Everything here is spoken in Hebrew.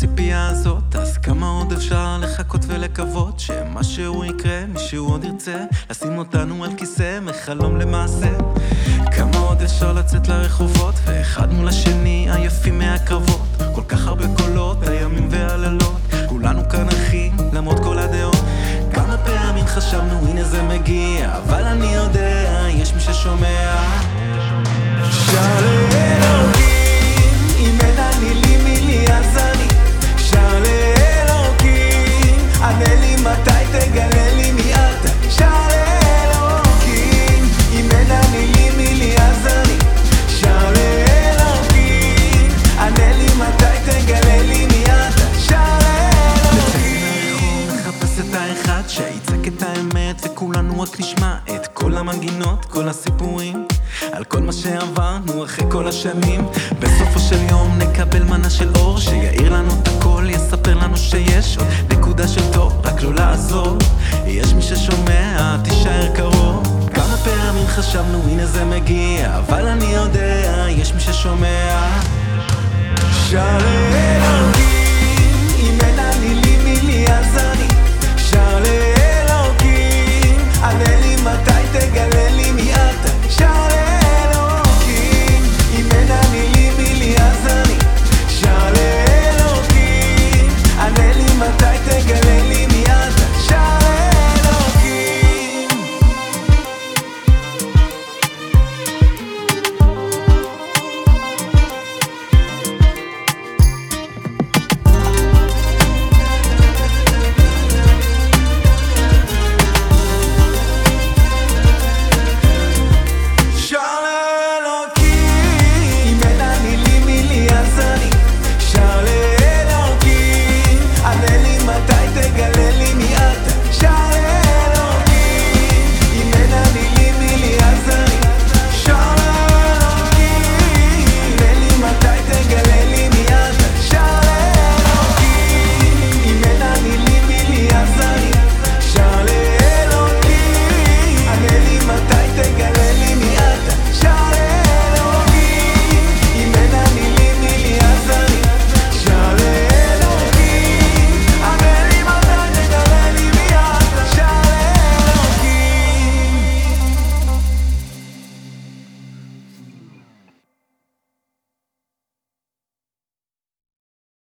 הציפייה הזאת אז כמה עוד אפשר לחכות ולקוות שמשהו יקרה, מישהו עוד ירצה לשים אותנו על כיסא מחלום למעשה? כמה עוד אפשר לצאת לרחובות ואחד מול השני עייפים מהקרבות? כל כך הרבה קולות, הימים והלילות כולנו כאן אחים, למרות כל הדעות. כמה פעמים חשבנו הנה זה מגיע אבל אני יודע, יש מי ששומע שיצעק את האמת וכולנו רק נשמע את כל המנגינות, כל הסיפורים על כל מה שעברנו אחרי כל השנים. בסופו של יום נקבל מנה של אור שיאיר לנו את הכל, יספר לנו שיש עוד נקודה של טוב, רק לא לעזור. יש מי ששומע, תישאר קרוב. כמה פעמים חשבנו הנה זה מגיע אבל אני יודע, יש מי ששומע. לאלוהים